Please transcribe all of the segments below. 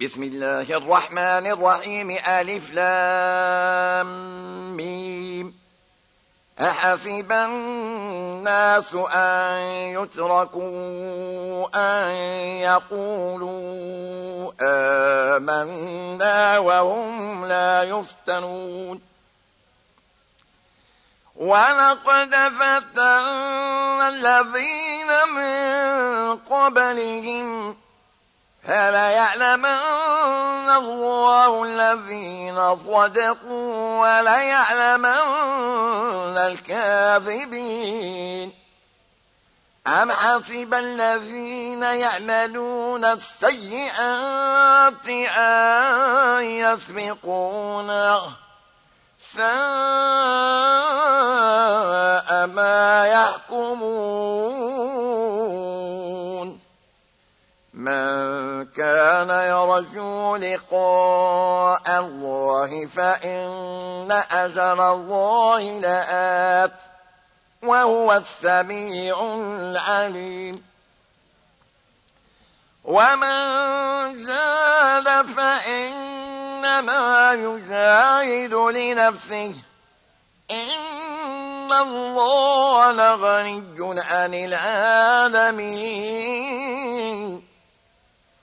بسم الله الرحمن الرحيم. ألف لام ميم. أحسب الناس أن يتركوا أن يقولوا آمنا وهم لا يفتنون. ولقد فتنا الذين من قبلهم فلا يعلمن الله الذين صدقوا ولا يعلمن الكاذبين أم حسب الذين يعملون السيئات أن يسبقونه ساء يرجو لقاء الله فإن أجل الله لآت وهو السميع العليم. ومن زاد فإنما يجاهد لنفسه. إن الله لغني عن العالمين.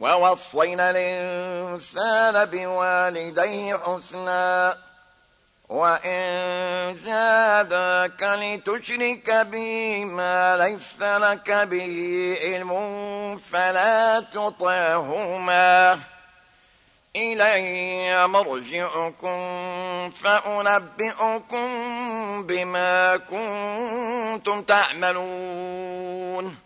ووصينا الإنسان بوالديه حسنا وإن جادك لتشرك بي ما ليس لك به علم فلا تطعهما. إلي مرجعكم فأنبئكم بما كنتم تعملون.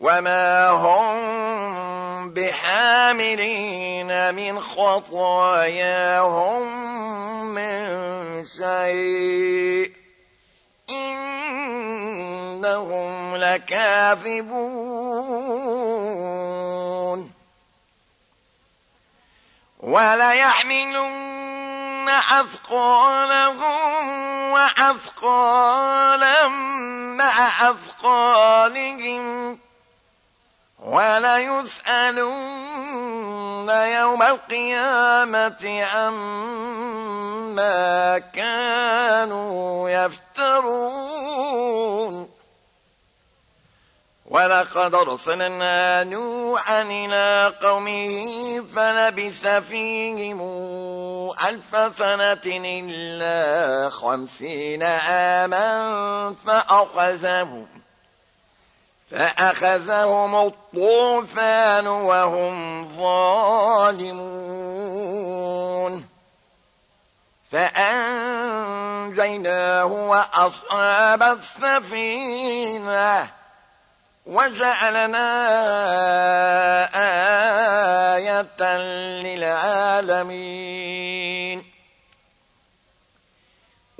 وما هم بحاملين من خطاياهم من شيء إنهم لكاذبون وليحملن أثقالهم وأثقالا مع أثقالهم وليسألن يوم القيامة عما كانوا يفترون. ولقد أرسلنا نوحا إلى قومه فلبث فيهم ألف سنة إلا خمسين عاما فأخذهم فأخذهم الطوفان وهم ظالمون. فأنجيناه وأصحاب السفينة وجعلنا آية للعالمين.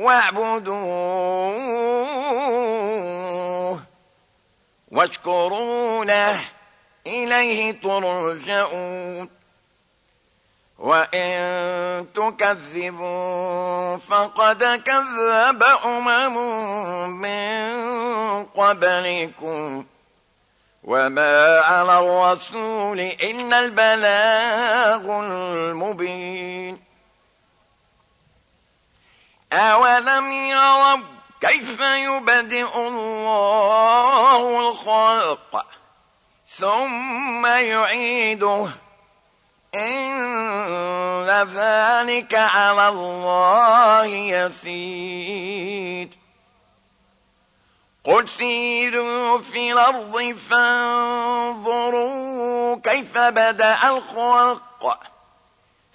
واعبدوه واشكروا له إليه ترجعون وإن تكذبوا فقد كذب أمم من قبلكم وما على الرسول إلا البلاغ المبين أولم يروا كيف يبدئ الله الخلق ثم يعيده إن ذلك على الله يسير قل سيروا في الأرض فانظروا كيف بدأ الخلق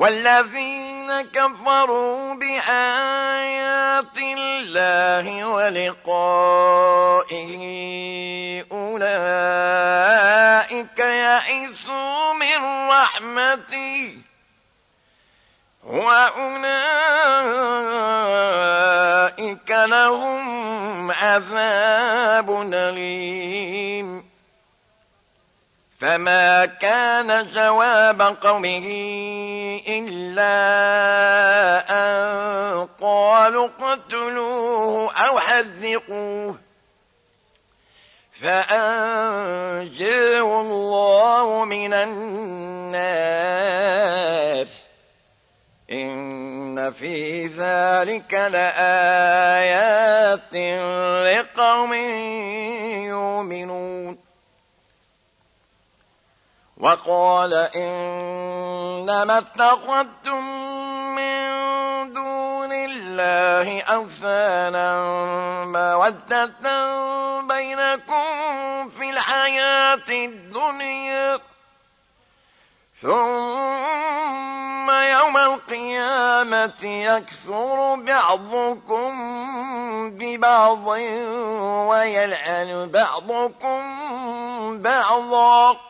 والذين كفروا بآيات الله ولقائه أولئك يئسوا من رحمتي وأولئك لهم عذاب أليم. فما كان جواب قومه إلا أن قالوا اقتلوه أو حذقوه فأنجيه الله من النار إن في ذلك لآيات لقوم يؤمنون وقال إنما اتخذتم من دون الله أوثانا مودة بينكم في الحياة الدنيا. ثم يوم القيامة يكثر بعضكم ببعض ويلعن بعضكم بعضا.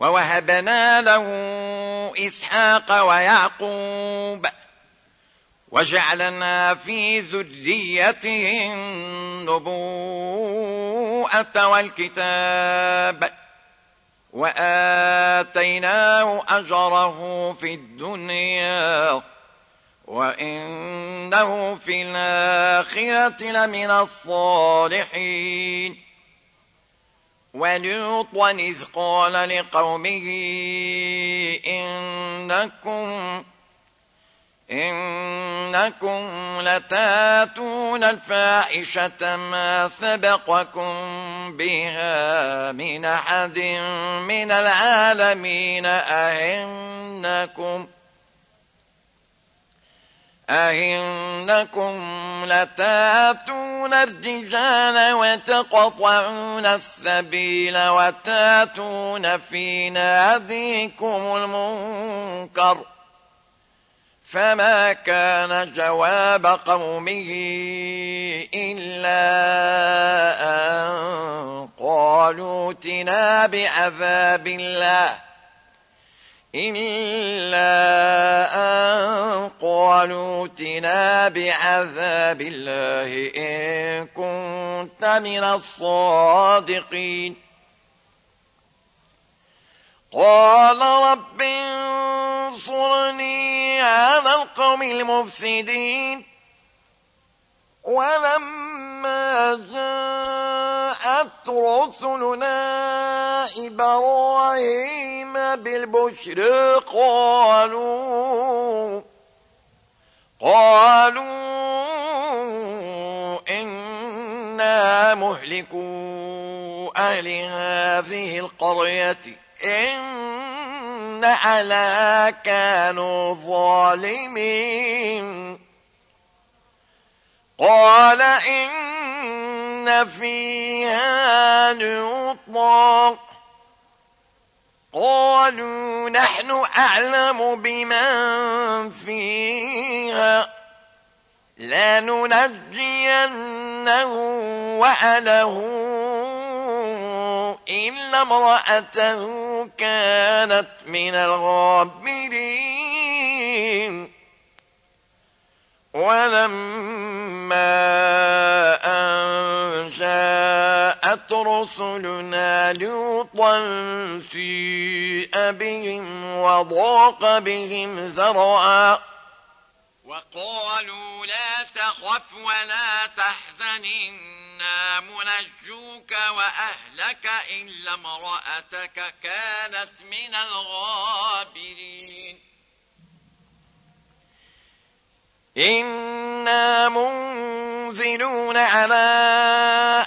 ووهبنا له إسحاق ويعقوب وجعلنا في ذريته النبوءة والكتاب وآتيناه أجره في الدنيا وإنه في الآخرة لمن الصالحين ولوطا إذ قال لقومه إنكم إنكم لتاتون الفاحشة ما سبقكم بها من أحد من العالمين أئنكم أئنكم لتاتون الرجال وتقطعون السبيل وتاتون في ناديكم المنكر فما كان جواب قومه إلا أن قالوا تنا بعذاب الله إلا أن قالوا تنا بعذاب الله إن كنت من الصادقين قال رب انصرني على القوم المفسدين ولما جاءت رسلنا إبراهيم بالبشر قالوا قالوا إنا مهلكوا أهل هذه القرية إن على كانوا ظالمين. قال إن فيها لوطا قالوا نحن أعلم بمن فيها. لننجينه وأله إلا امرأته كانت من الغابرين. ولما رسلنا لوطا سيء بهم وضاق بهم ذرعا. وقالوا لا تخف ولا تحزن إنا منجوك وأهلك إلا امرأتك كانت من الغابرين. إنا منزلون على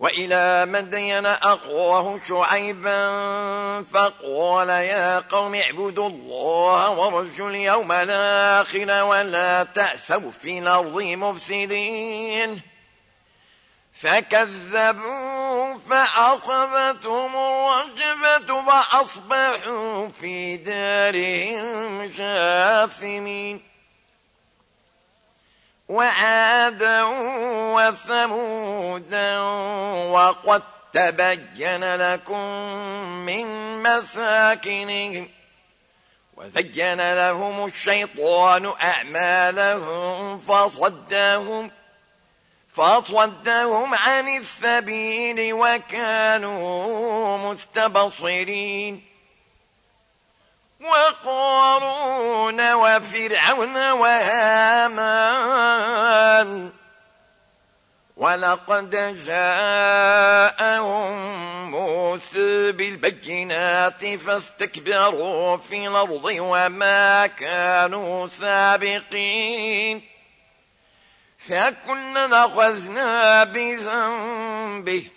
وإلى مدين أخوه شعيبا فقال يا قوم اعبدوا الله ورجوا اليوم الآخر ولا تأسوا في الأرض مفسدين. فكذبوا فأخذتهم الرجفة فأصبحوا في دارهم جاثمين وعادا وثمودا وقد تبين لكم من مساكنهم وزين لهم الشيطان أعمالهم فصدهم فصدهم عن السبيل وكانوا مستبصرين وقارون وفرعون وهامان. ولقد جاءهم موسى بالبينات فاستكبروا في الأرض وما كانوا سابقين. فكلنا أخذنا بذنبه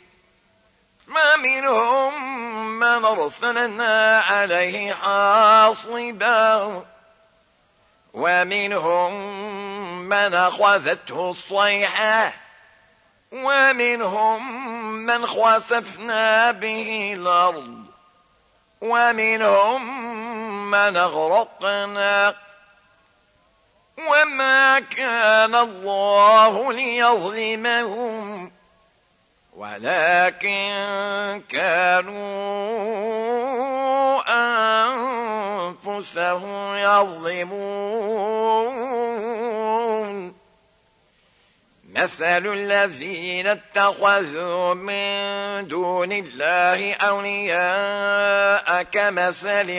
ما منهم من أرسلنا عليه حاصبا. ومنهم من أخذته الصيحة. ومنهم من خسفنا به الأرض. ومنهم من أغرقنا. وما كان الله ليظلمهم. ولكن كانوا أنفسهم يظلمون. مثل الذين اتخذوا من دون الله أولياء كمثل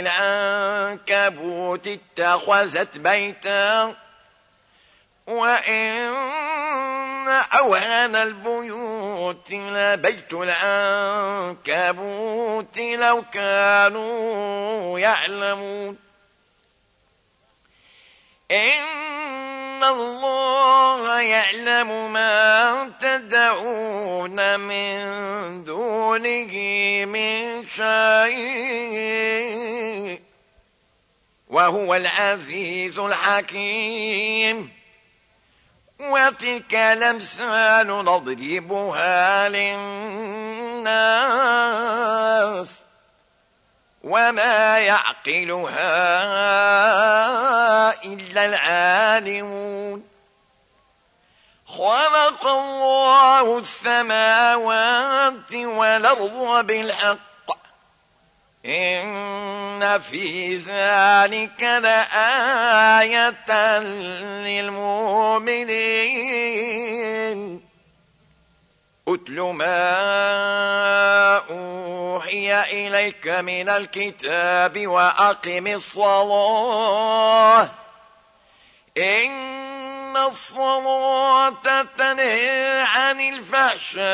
العنكبوت اتخذت بيتا. وإن أوهن البيوت لبيت العنكبوت لو كانوا يعلمون. إن الله يعلم ما تدعون من دونه من شيء. وهو العزيز الحكيم. وتلك الأمثال نضربها للناس وما يعقلها إلا العالمون. خلق الله السماوات والأرض بالحق. إن في ذلك لآية للمؤمنين أتل ما أوحي إليك من الكتاب وأقم الصلاة إن الصلاة تنهي عن الفحشاء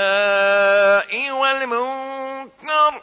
والمنكر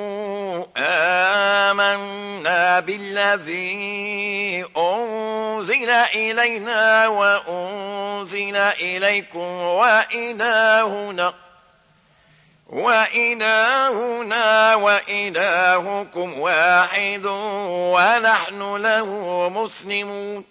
آمنا بالذي أنزل إلينا وأنزل إليكم وإلهنا وإلهنا وإلهكم واحد ونحن له مسلمون.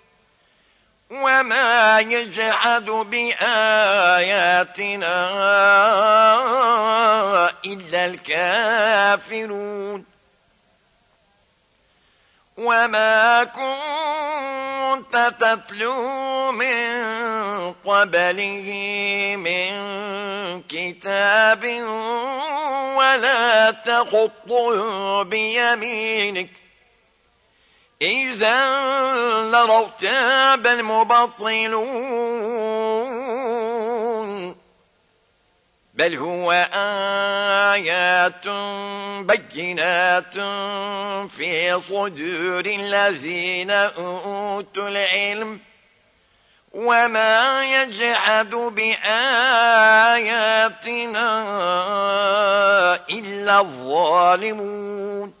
وما يجحد بآياتنا إلا الكافرون. وما كنت تتلو من قبله من كتاب ولا تخطه بيمينك إذا لرتاب المبطلون. بل هو آيات بينات في صدور الذين أوتوا العلم. وما يجحد بآياتنا إلا الظالمون.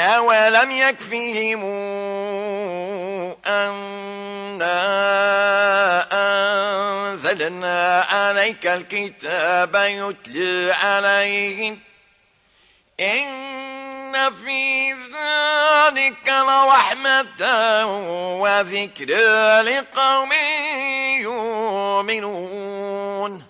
أولم يكفهم أنا أنزلنا عليك الكتاب يتلى عليهم إن في ذلك لرحمة وذكرى لقوم يؤمنون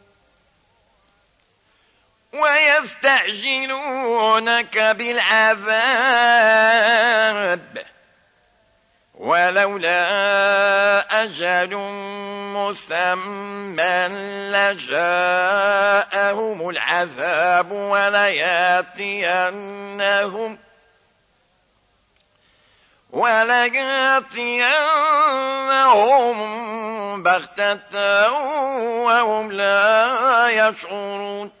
ويستعجلونك بالعذاب. ولولا أجل مسمى لجاءهم العذاب ولياتينهم ولياتينهم بغتة وهم لا يشعرون.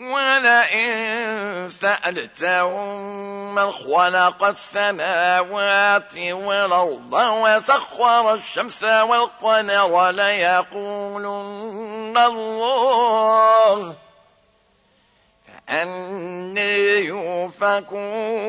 ولئن سألتهم من خلق السماوات والأرض وسخر الشمس والقمر ليقولن الله فأني يوفكون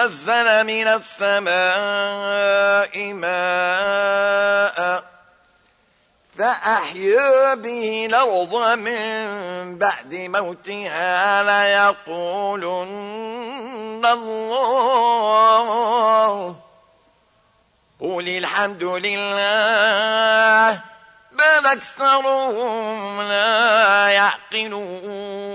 نزل من السماء ماء فأحيا به الأرض من بعد موتها ليقولن الله قل الحمد لله بل أكثرهم لا يعقلون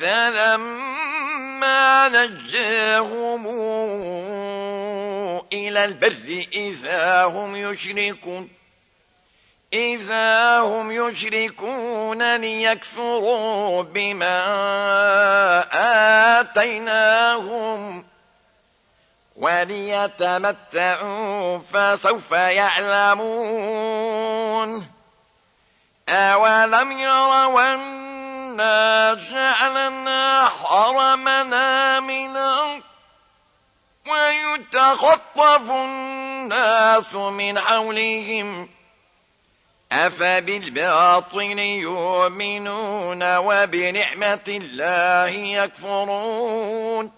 فلما نجاهم إلى البر إذا هم يشركون إذا هم يشركون ليكفروا بما آتيناهم وليتمتعوا فسوف يعلمون أولم يروا أنا جعلنا حرمنا من ويتخطف الناس من حولهم أفبالباطل يؤمنون وبنعمة الله يكفرون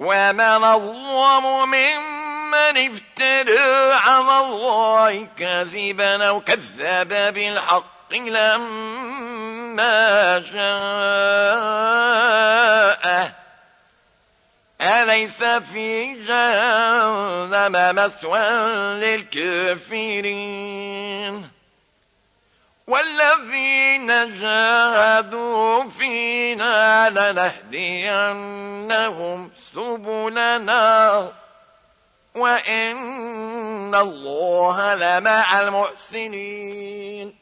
ومن الظلم ممن افترى على الله كذبا أو كذب بالحق لما جاءه أليس في جهنم مسوى للكافرين؟ والذين جاهدوا فينا لنهدينهم سبلنا. وإن الله لمع المحسنين.